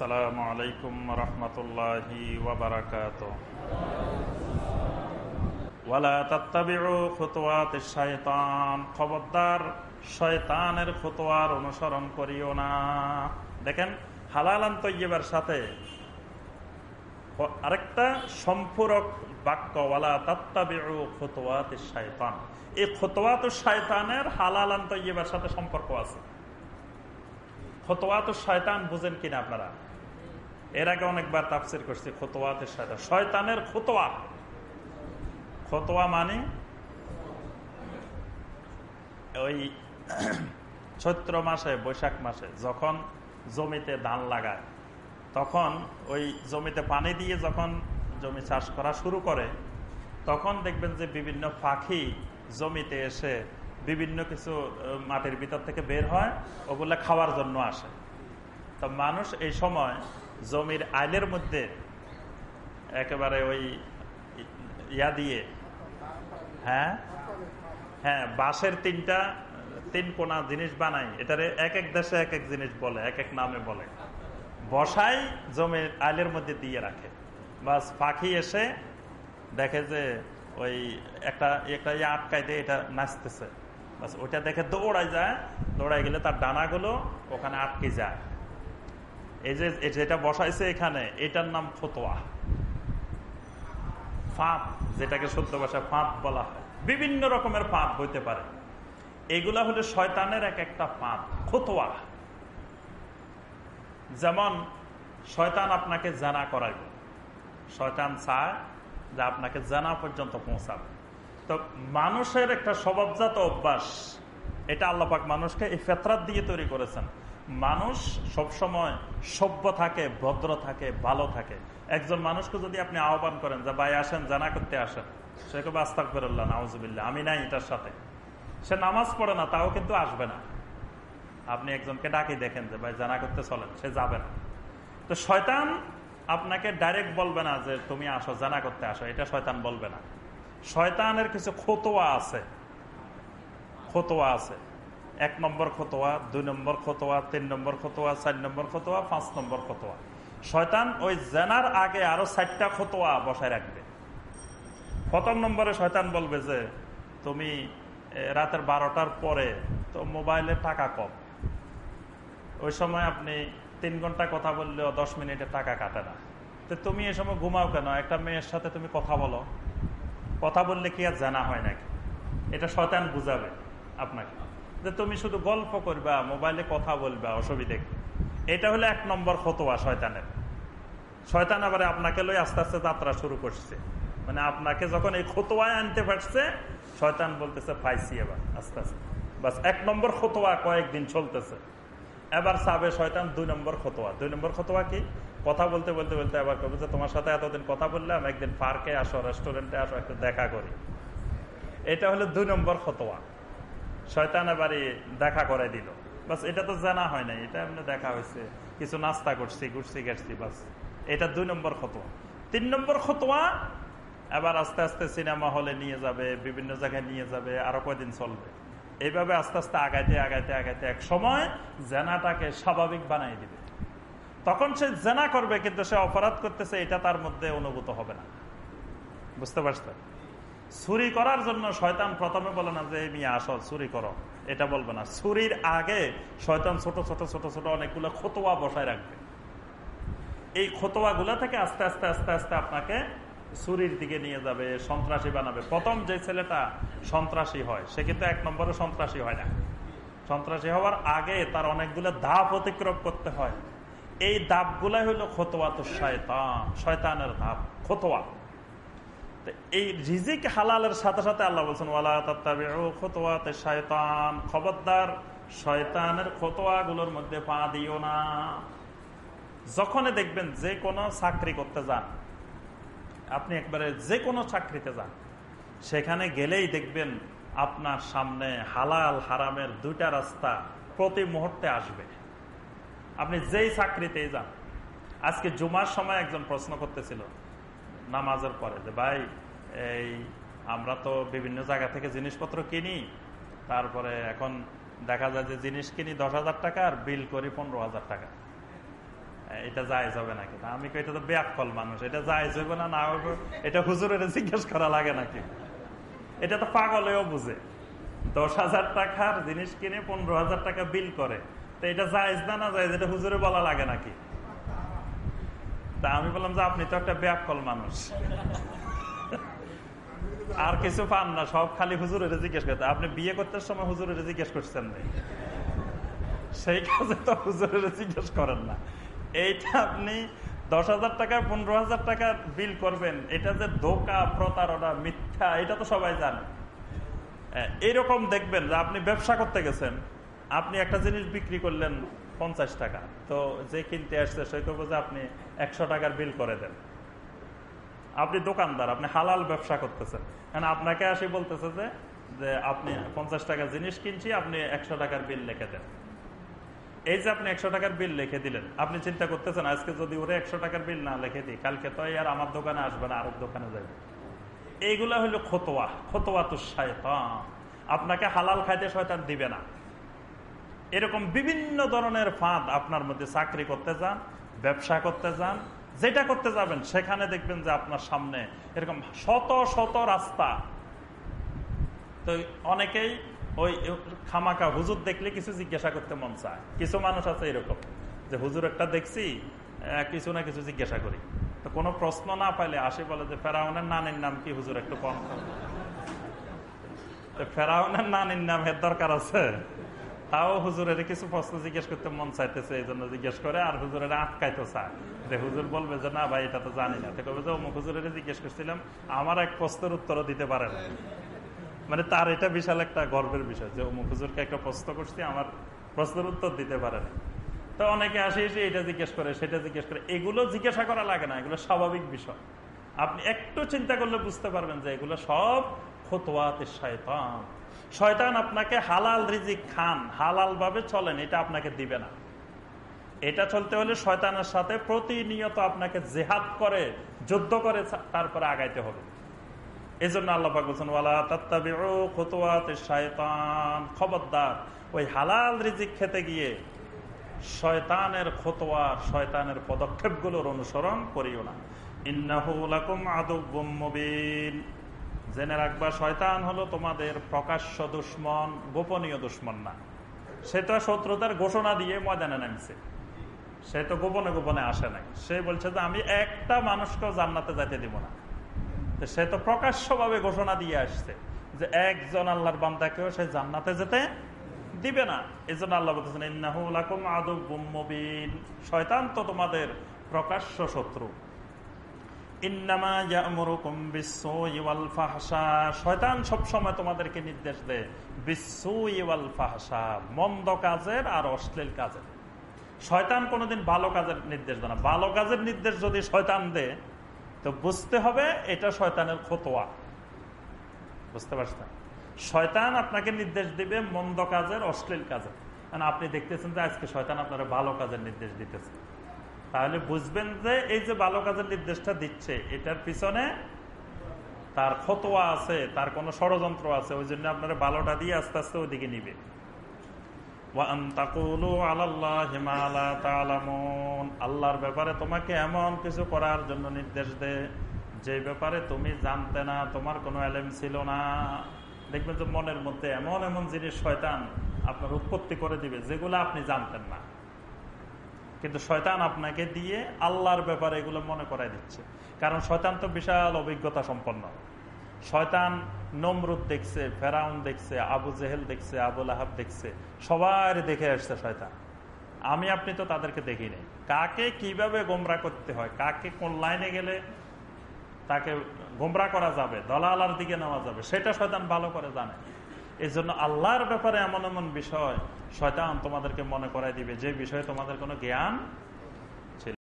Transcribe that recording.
আসসালামু আলাইকুম রহমতুল্লাহি খবরদার, শয়তানের অনুসরণ করিও না। দেখেন হালালান তৈয়বার সাথে আরেকটা সম্পূরক বাক্য, ওয়ালা তাত্তাবিউ খুতুওয়াত শায়তান এই খুতুওয়াত শায়তানের হালালান তৈয়বার সাথে সম্পর্ক আছে। খতোয়াত শয়তান বুঝেন কিনা আপনারা? এর আগে অনেকবার তাফসির করছি খতোয়াতের শয়তান শয়তানের খতোয়া খতোয়া মানে? ওই চৈত্র মাসে, বৈশাখ মাসে যখন জমিতে ধান লাগায়, তখন ওই জমিতে পানি দিয়ে যখন জমি চাষ করা শুরু করে, তখন দেখবেন যে বিভিন্ন পাখি জমিতে এসে বিভিন্ন কিছু মাটির ভিতর থেকে বের হয়, ওগুলো খাওয়ার জন্য আসে। তো মানুষ এই সময় জমির আইলের মধ্যে একেবারে ওই ইয়া দিয়ে হ্যাঁ? হ্যাঁ বাঁশের তিনটা, তিন কোনা জিনিস বানাই এটারে এক এক দেশে এক এক জিনিস বলে, এক এক নামে বলে। বসাই জমির আইলের মধ্যে দিয়ে রাখে। বাস পাখি এসে দেখে যে ওই একটা একটা ইয়ে আটকাই দিয়ে এটা নাচতেছে। বাস ওইটা দেখে দৌড়াই যায়। দৌড়াই গেলে তার ডানাগুলো ওখানে আটকে যায়। এই যে যেটা বসাইছে এখানে, এটার নাম ফতোয়া। ফাঁপ যেটাকে সত্য ভাষায় ফাঁপ বলা হয়। বিভিন্ন রকমের ফাঁপ হইতে পারে। এগুলা হলো শয়তানের এক একটা ফাঁপ ফতোয়া। যেমন, শয়তান আপনাকে জানা করাইবে। শয়তান চায় যে আপনাকে জানা পর্যন্ত পৌঁছাবে। তো মানুষের একটা স্বভাবজাত অভ্যাস, এটা আল্লাপাক মানুষকে এই ফেতরাত দিয়ে তৈরি করেছেন। মানুষ সবসময় সভ্য থাকে, ভদ্র থাকে, ভালো থাকে। একজন মানুষকে যদি আপনি আহ্বান করেন যে, ভাই, আসেন, জানা করতে আসেন। সে কবে আস্তাক ফেরল্লাহ নাউজুবিল্লা আমি নাই এটার সাথে। সে নামাজ পড়ে না, তাও কিন্তু আসবে না। আপনি একজনকে ডাকি দেখেন যে, ভাই, জানা করতে চলেন। সে যাবে না। তো শয়তান আপনাকে ডাইরেক্ট বলবে না যে, তুমি আসো, জানা করতে আসো। এটা শয়তান বলবে না। শয়তানের কিছু খোতোয়া আছে। খোতোয়া আছে। এক নম্বর খতোয়া, দুই নম্বর খতোয়া, তিন নম্বর খতোয়া, চার নম্বর খতোয়া, পাঁচ নম্বর খতোয়া। শয়তান ওই জেনার আগে আরও চারটা খতোয়া বসায় রাখবে। প্রথম নম্বরে শয়তান বলবে যে, তুমি রাতের বারোটার পরে তো মোবাইলে টাকা কম। ওই সময় আপনি তিন ঘণ্টা কথা বললেও দশ মিনিটে টাকা কাটে না। তো তুমি এই সময় ঘুমাও কেন? একটা মেয়ের সাথে তুমি কথা বলো। কথা বললে কি আর জানা হয় নাকি? এটা শয়তান বুঝাবে আপনাকে। যে তুমি শুধু গল্প করবা, মোবাইলে কথা বলবা, অসুবিধে এটা হলো এক নম্বর ফতোয়া শয়তানের। শয়তান আবার আপনাকে লই আস্তে আস্তে যাত্রা শুরু করছে। মানে আপনাকে যখন এই খতোয়ায় আনতে পারছে, শয়তান বলতেছে, পাইছি এবার, আস্তে আস্তে। বাস, এক নম্বর খতোয়া কয়েকদিন চলতেছে। এবার সাবে শয়তান দুই নম্বর খতোয়া দুই নম্বর খতোয়া কি? কথা বলতে বলতে বলতে এবার কবে যে, তোমার সাথে এতদিন কথা বললাম, একদিন পার্কে আসো রেস্টুরেন্টে আসো, একটু দেখা করি। এটা হলো দুই নম্বর খতোয়া শয়তান এবারে দেখা করে দিল। বাস এটা তো জানা হয় নাই, এটা এমনি দেখা হয়েছে। কিছু নাস্তা করছি, ঘুরছি গেছি বাস। এটা দুই নম্বর খতোয়া। তিন নম্বর খতোয়া, এবার আস্তে আস্তে সিনেমা হলে নিয়ে যাবে, বিভিন্ন জায়গায় নিয়ে যাবে, আরও কয়দিন চলবে। এইভাবে আস্তে আস্তে আগাইতে আগাইতে আগাইতে এক সময় জেনাটাকে স্বাভাবিক বানাই দিবে। তখন সে জেনা করবে, কিন্তু সে অপরাধ করতেছে, এটা তার মধ্যে অনুভূত হবে না। বুঝতে পারছেন? চুরি করার জন্য শয়তান প্রথমে বলে না যে মিয়া আসো চুরি করো। এটা বলবে না। চুরির আগে শয়তান ছোট ছোট ছোট ছোট অনেকগুলো খতোয়া বসায় রাখবে। এই খতোয়া গুলা থেকে আস্তে আস্তে আস্তে আস্তে আপনাকে চুরির দিকে নিয়ে যাবে, সন্ত্রাসী বানাবে। প্রথম যে ছেলেটা সন্ত্রাসী হয়, সে কিন্তু এক নম্বরে সন্ত্রাসী হয় না। সন্ত্রাসী হওয়ার আগে তার অনেকগুলো ধাপ অতিক্রম করতে হয়। এই ধাপগুলাই হলো খতোয়া তো শয়তান, শয়তানের ধাপ খতোয়া। এই রিজিক হালালের সাথে সাথে আল্লাহ বলছেন খতোয়াতে শয়তান খবরদার শয়তানের খতোয়া গুলোর মধ্যে পা দিও না। যখনই দেখবেন যে কোনো চাকরি করতে যান, আপনি একবারে যে কোনো চাকরিতে যান, সেখানে গেলেই দেখবেন আপনার সামনে হালাল হারামের দুইটা রাস্তা প্রতি মুহূর্তে আসবে। আপনি যেই চাকরিতেই যান, আজকে জুমার সময় একজন প্রশ্ন করতেছিল নামাজের পরে যে, ভাই, এই আমরা তো বিভিন্ন জায়গা থেকে জিনিসপত্র কিনি, তারপরে এখন দেখা যায় যে জিনিস কিনি দশ হাজার টাকা আর বিল করি পনেরো হাজার টাকা। এটা জায়েজ হবে নাকি? আমি এটা তো ব্যাকল মানুষ, এটা জায়েজ হবে না না হবে এটা হুজুরের জিজ্ঞেস করা লাগে নাকি? এটা তো পাগলেও বুঝে। দশ হাজার টাকার জিনিস কিনে পনেরো হাজার টাকা বিল করে, তো এটা জায়েজ না না জায়েজ, এটা হুজুরে বলা লাগে নাকি? তা আমি বললাম যে আপনি তো একটা ব্যাকল মানুষ। আর কিছু পান না, সব খালি হুজুরের জিজ্ঞেস করতে। আপনি বিয়ে করতে সময় হুজুরের জিজ্ঞেস করছেন সেই কাজে তো হুজুরের জিজ্ঞেস করেন না। এইটা আপনি দশ হাজার টাকা, পনেরো হাজার টাকা বিল করবেন, এটা যে ধোকা, প্রতারণা, মিথ্যা, এটা তো সবাই জানে। এইরকম দেখবেন যে আপনি ব্যবসা করতে গেছেন, আপনি একটা জিনিস বিক্রি করলেন পঞ্চাশ টাকা। তো যে কিনতে আসছে, সে করব যে আপনি একশো টাকার বিল করে দেন। আপনি দোকানদার, আপনি হালাল ব্যবসা করতেছেন। কারণ আপনাকে আসি বলতেছে যে যে আপনি পঞ্চাশ টাকার জিনিস কিনছি, আপনি একশো টাকার বিল লিখে দেন। এই যে আপনি একশো টাকার বিল লিখে দিলেন, আপনি চিন্তা করতেছেন, আজকে যদি ওরে একশো টাকার বিল না লিখে দিই, কালকে তো আর আমার দোকানে আসবে না, আরেক দোকানে যাবে এইগুলা হলো খতোয়া খতোয়া তো শয়তান। আপনাকে হালাল খাইতে শয়তান দিবে না। এরকম বিভিন্ন ধরনের ফাঁদ আপনার মধ্যে চাকরি করতে যান, ব্যবসা করতে যান, যেটা করতে যাবেন, সেখানে দেখবেন যে আপনার সামনে এরকম শত শত রাস্তা। তো অনেকেই ওই খামাকা হুজুর দেখলে কিছু জিজ্ঞাসা করতে মন চায়। কিছু মানুষ আছে এরকম, যে হুজুর একটা দেখছি কিছু না কিছু জিজ্ঞাসা করি। তো কোনো প্রশ্ন না পাইলে আসে বলে যে, ফেরাউনের নানির নাম কি হুজুর একটু কম? ফেরাউনের নানির নাম এর দরকার আছে। তাও হুজুরের কিছু প্রশ্ন জিজ্ঞেস করতে মন চাইতেছে এই জন্য জিজ্ঞেস করে, আর হুজুরের আটকাইতে চায় যে হুজুর বলবে যে, না ভাই, এটা তো জানি না। তো কবে যে, অমুক হুজুরের জিজ্ঞেস করছিলাম, আমার এক প্রশ্নের উত্তরও দিতে পারে না মানে তার এটা বিশাল একটা গর্বের বিষয় যে, অমুক হুজুরকে একটা প্রশ্ন করছি, আমার প্রশ্নের উত্তর দিতে পারে না তো অনেকে আসে, এসে এটা জিজ্ঞেস করে, সেটা জিজ্ঞেস করে। এগুলো জিজ্ঞাসা করা লাগে না, এগুলো স্বাভাবিক বিষয়। আপনি একটু চিন্তা করলে বুঝতে পারবেন যে, এগুলো সব খতোয়াতে শয়তান। শয়তান আপনাকে হালাল রিজিক খান হালাল ভাবে চলেন, এটা আপনাকে দিবে না। এটা চলতে হলে শয়তানের সাথে প্রতিনিয়ত আপনাকে জেহাদ করে, যুদ্ধ করে তারপরে আগাইতে হবে। এই জন্য আল্লাহ পাক বলছেন, ওয়ালা শয়তান। খবরদার, ওই হালাল রিজিক খেতে গিয়ে শয়তানের খতোয়ার শয়তানের পদক্ষেপগুলোর অনুসরণ করিও না। ইন্নাহু লাকুম আদুব্বুম মুবিন। জেনে রাখবা, শয়তান হলো তোমাদের প্রকাশ্য দুশ্মন, গোপনীয় দুশ্মন না। সে তো শত্রুতার ঘোষণা দিয়ে ময়দানে নামছে। সে তো গোপনে গোপনে আসে নাই। সে বলছে যে, আমি একটা মানুষকেও জান্নাতে যাইতে দিব না। সে তো প্রকাশ্যভাবে ঘোষণা দিয়ে আসছে যে, একজন আল্লাহর বান্দাকেও সে জান্নাতে যেতে দিবে না। এই জন্য আল্লাহ বলতেছেন শয়তান তো তোমাদের প্রকাশ্য শত্রু। শয়তান সব সময় তোমাদেরকে নির্দেশ দেয় ওয়াল ফাহশা মন্দ কাজের আর অশ্লীল কাজের। শয়তান কোনোদিন ভালো কাজের নির্দেশ দেয় না। ভালো কাজের নির্দেশ যদি শয়তান দেয়, তো বুঝতে হবে এটা শয়তানের খতোয়া। বুঝতে পারছেন? শয়তান আপনাকে নির্দেশ দিবে মন্দ কাজের, অশ্লীল কাজের। আপনি দেখতেছেন যে আজকে শয়তান আপনার ভালো কাজের নির্দেশ দিতেছে। তাহলে বুঝবেন যে এই যে ভালো কাজের নির্দেশটা দিচ্ছে, এটার পিছনে তার খতোয়া আছে, তার কোনো ষড়যন্ত্র আছে, ওই জন্য আপনারা ভালোটা দিয়ে আস্তে আস্তে ওইদিকে নিবে। আল্লাহর ব্যাপারে তোমাকে এমন কিছু করার জন্য নির্দেশ দে, যে ব্যাপারে তুমি জানতে না, তোমার কোনো এলেম ছিল না। দেখবেন যে মনের মধ্যে এমন এমন জিনিস শয়তান আপনার উৎপত্তি করে দিবে, যেগুলো আপনি জানতেন না। কিন্তু শয়তান আপনাকে দিয়ে আল্লাহর ব্যাপারে এগুলো মনে করাই দিচ্ছে। কারণ শয়তান তো বিশাল অভিজ্ঞতা সম্পন্ন। শয়তান নমরুদ দেখছে, ফেরাউন দেখছে, আবু জেহেল দেখছে আবুল আহাব দেখছে সবার দেখে আসছে শয়তান। আমি, আপনি তো তাদেরকে দেখি নাই। কাকে কীভাবে গোমরা করতে হয়, কাকে কোন লাইনে গেলে তাকে গোমরা করা যাবে, দলালার দিকে নেওয়া যাবে, সেটা শয়তান ভালো করে জানে। এই জন্য আল্লাহর ব্যাপারে এমন এমন বিষয় শয়তান তোমাদেরকে মনে করাই দিবে। যে বিষয়ে তোমাদের কোনো জ্ঞান